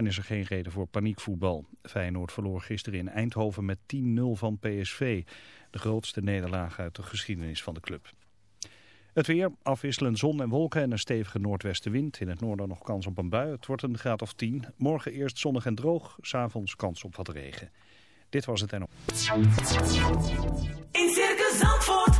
en is er geen reden voor paniekvoetbal. Feyenoord verloor gisteren in Eindhoven met 10-0 van PSV. De grootste nederlaag uit de geschiedenis van de club. Het weer, afwisselend zon en wolken en een stevige noordwestenwind. In het noorden nog kans op een bui. Het wordt een graad of 10. Morgen eerst zonnig en droog. S'avonds kans op wat regen. Dit was het en op. In Circus Zandvoort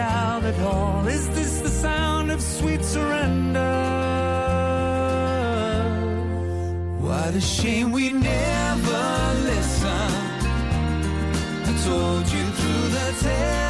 out at all? Is this the sound of sweet surrender? Why the shame we never listen? I told you through the tale.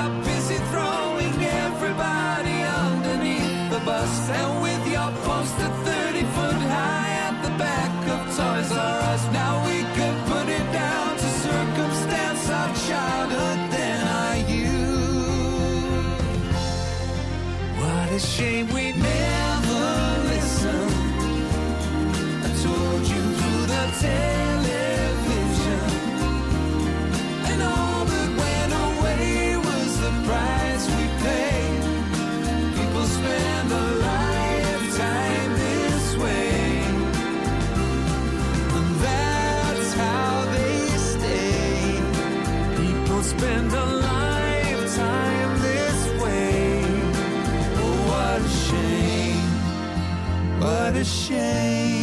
are busy throwing everybody underneath the bus. And with your poster 30 foot high at the back of Toys R Us, now we could put it down to circumstance, of childhood, then i you What a shame we never listened. I told you through the tail. ashamed.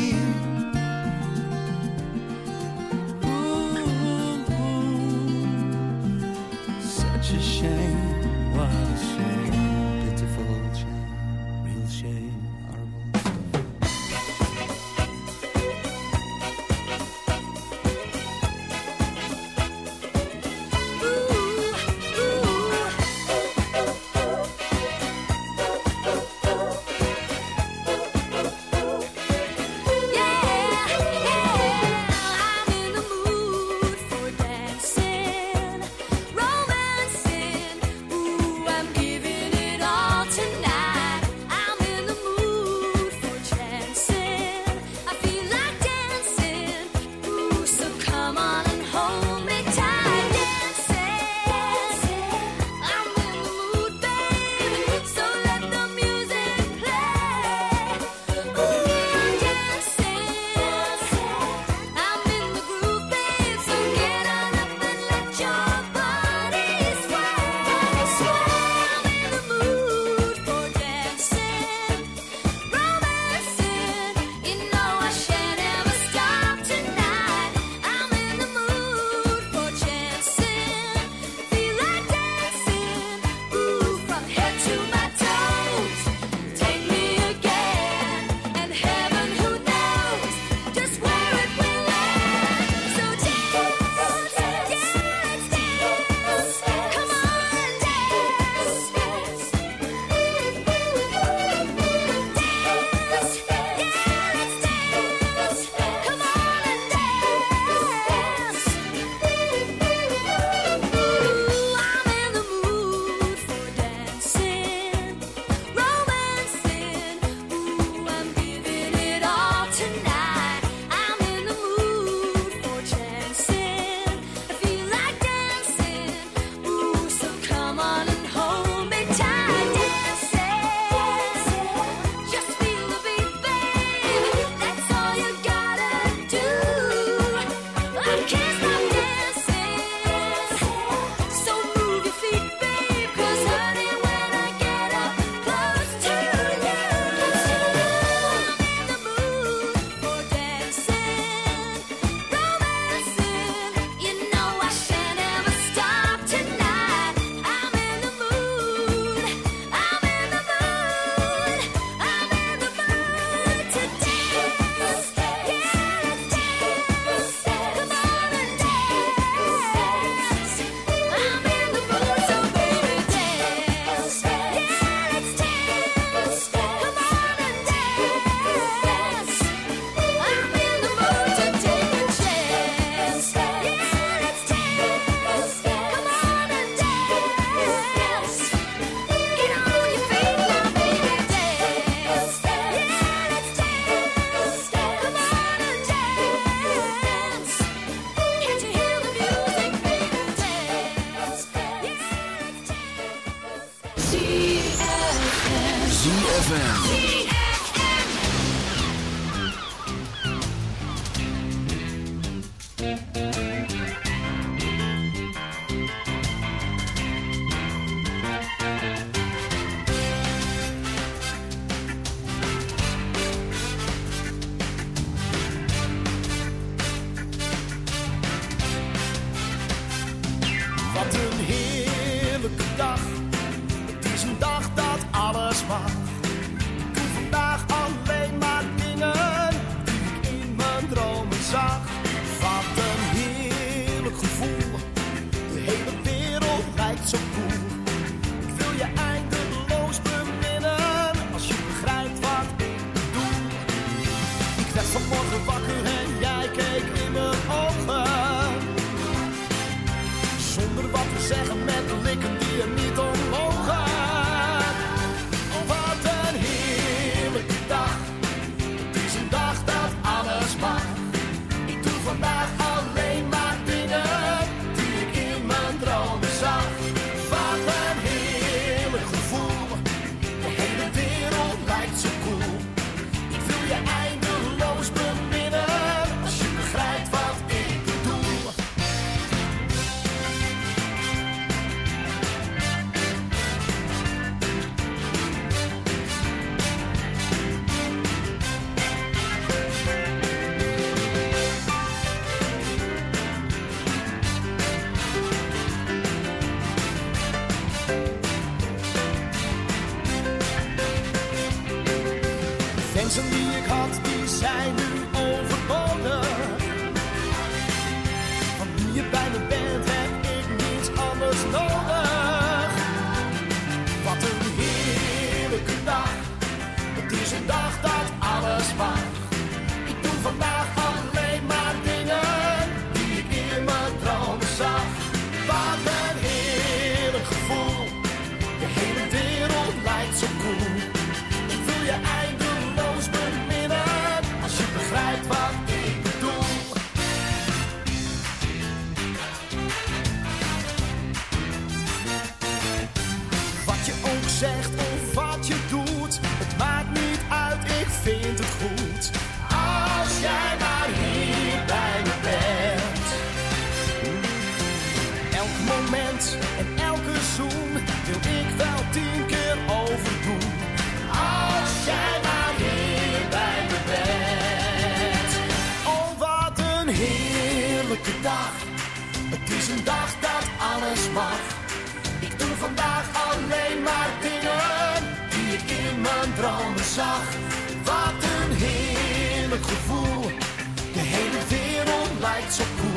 lights are cool.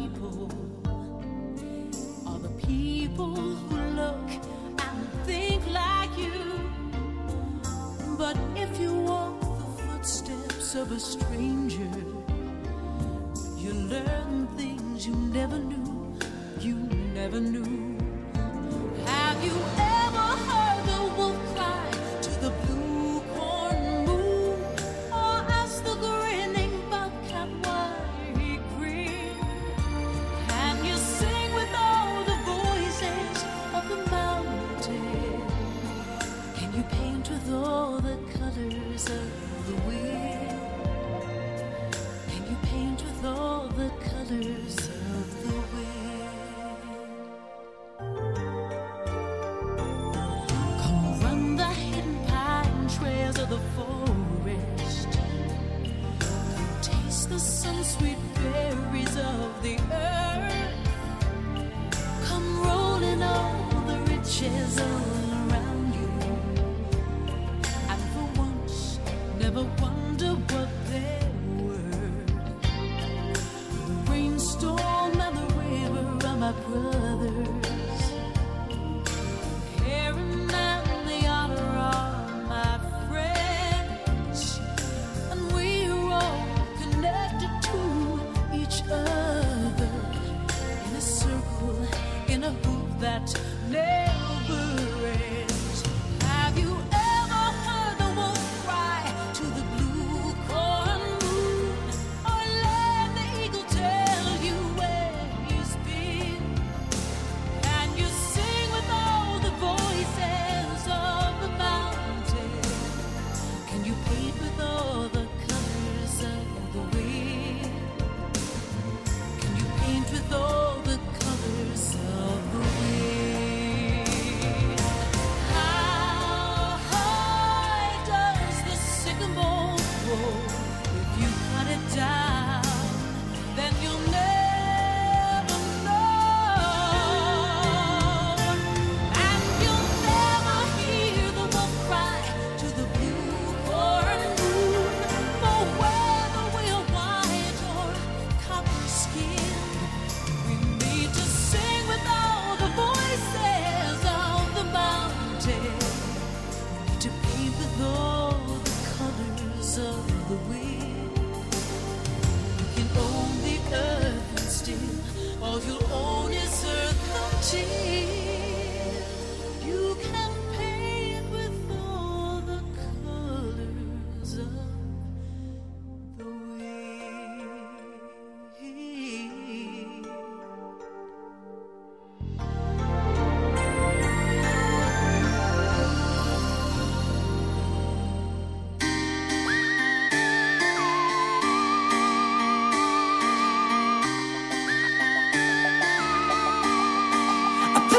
of a stranger.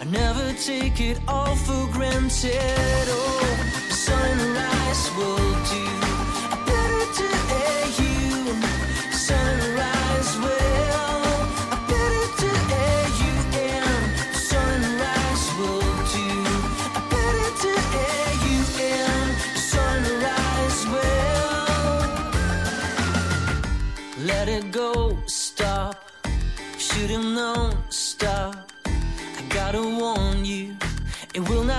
I never take it all for granted. Oh, sunrise will do.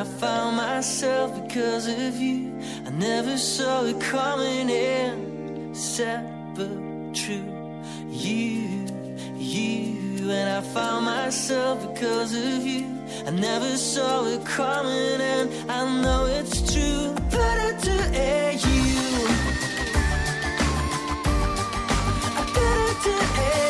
I found myself because of you. I never saw it coming in. Sad but true. You, you, and I found myself because of you. I never saw it coming, and I know it's true, but I do air you. I better to air.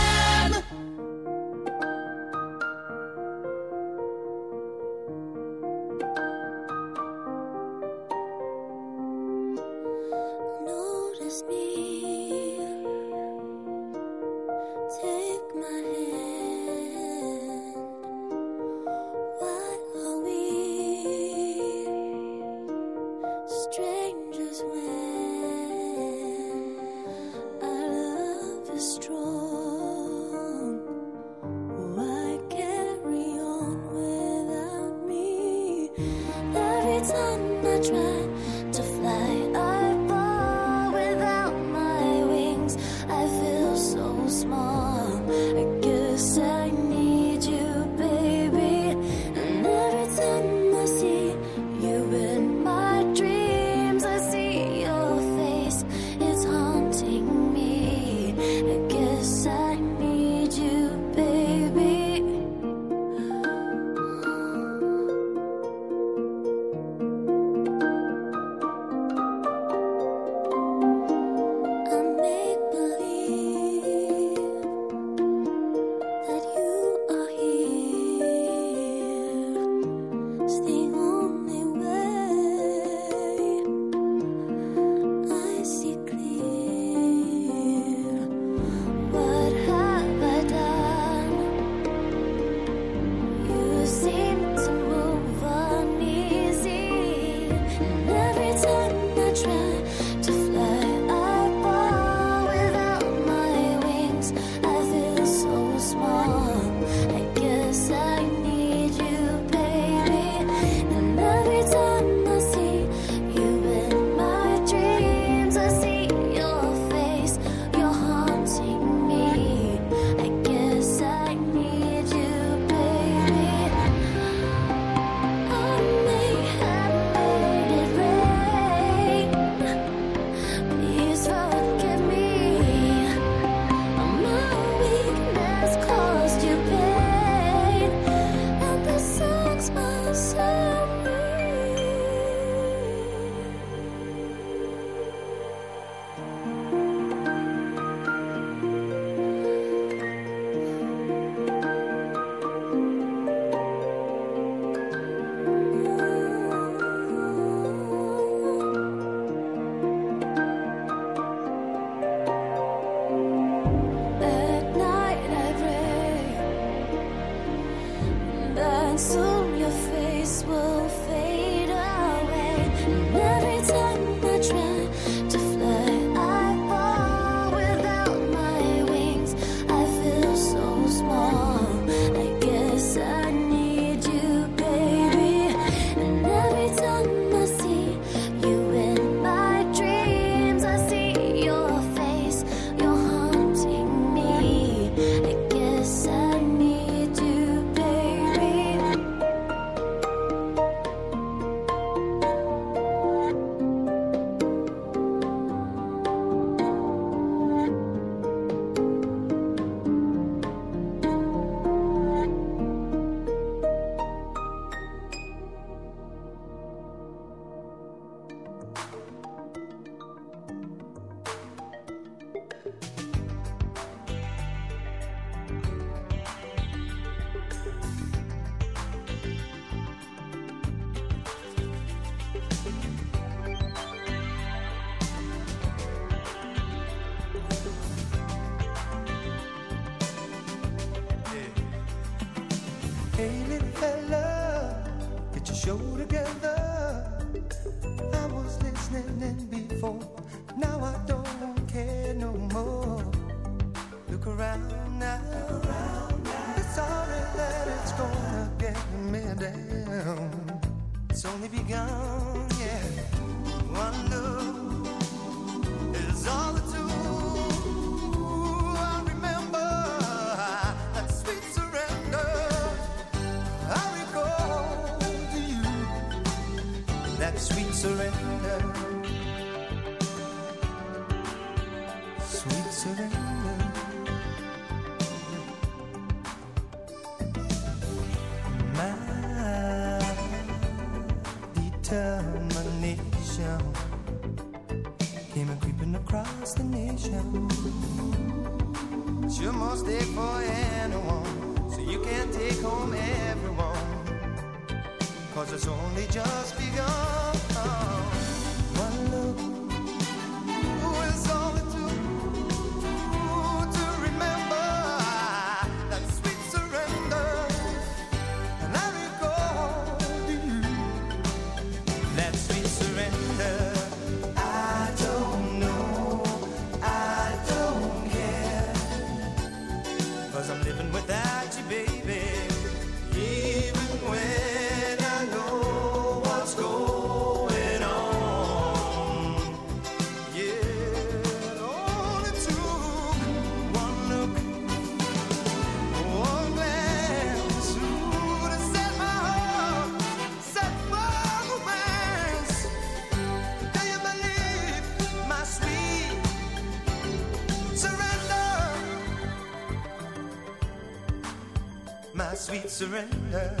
surrender.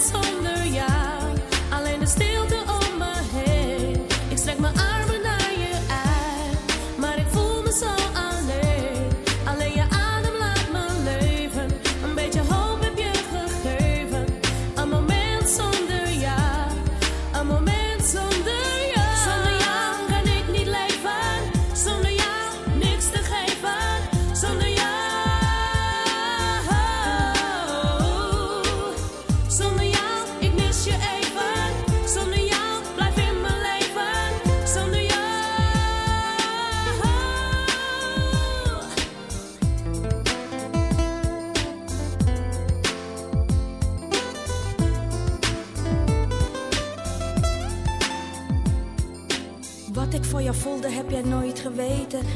So.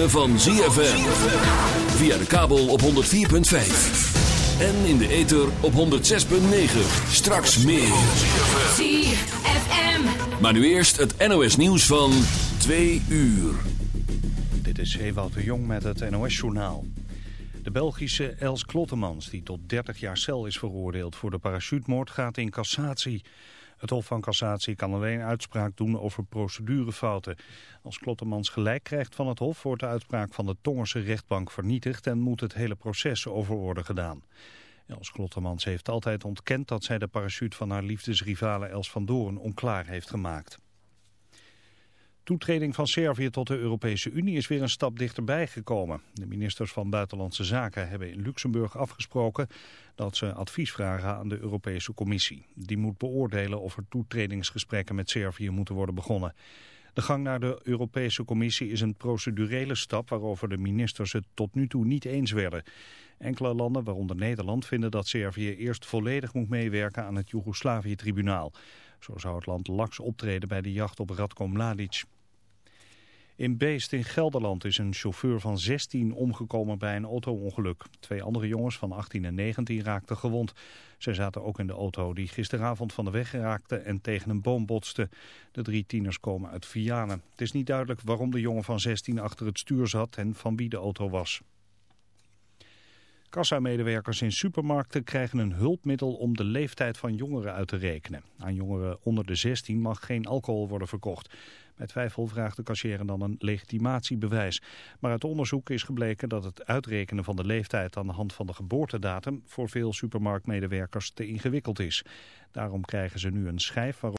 ritme van ZFM. Via de kabel op 104.5. En in de ether op 106.9. Straks meer. ZFM. Maar nu eerst het NOS nieuws van 2 uur. Dit is Ewout de Jong met het NOS-journaal. De Belgische Els Klottemans, die tot 30 jaar cel is veroordeeld voor de parachutemoord, gaat in cassatie. Het Hof van Cassatie kan alleen uitspraak doen over procedurefouten. Als Klottemans gelijk krijgt van het Hof, wordt de uitspraak van de Tongerse rechtbank vernietigd en moet het hele proces over worden gedaan. Els Klottemans heeft altijd ontkend dat zij de parachute van haar liefdesrivale Els van Doorn onklaar heeft gemaakt. Toetreding van Servië tot de Europese Unie is weer een stap dichterbij gekomen. De ministers van Buitenlandse Zaken hebben in Luxemburg afgesproken dat ze advies vragen aan de Europese Commissie. Die moet beoordelen of er toetredingsgesprekken met Servië moeten worden begonnen. De gang naar de Europese Commissie is een procedurele stap waarover de ministers het tot nu toe niet eens werden. Enkele landen, waaronder Nederland, vinden dat Servië eerst volledig moet meewerken aan het Joegoslavië-tribunaal. Zo zou het land laks optreden bij de jacht op Radko Mladic. In Beest in Gelderland is een chauffeur van 16 omgekomen bij een auto-ongeluk. Twee andere jongens van 18 en 19 raakten gewond. Zij zaten ook in de auto die gisteravond van de weg raakte en tegen een boom botste. De drie tieners komen uit Vianen. Het is niet duidelijk waarom de jongen van 16 achter het stuur zat en van wie de auto was. Kassamedewerkers in supermarkten krijgen een hulpmiddel om de leeftijd van jongeren uit te rekenen. Aan jongeren onder de 16 mag geen alcohol worden verkocht. Bij twijfel vraagt de kassier dan een legitimatiebewijs. Maar uit onderzoek is gebleken dat het uitrekenen van de leeftijd aan de hand van de geboortedatum voor veel supermarktmedewerkers te ingewikkeld is. Daarom krijgen ze nu een schijf waarop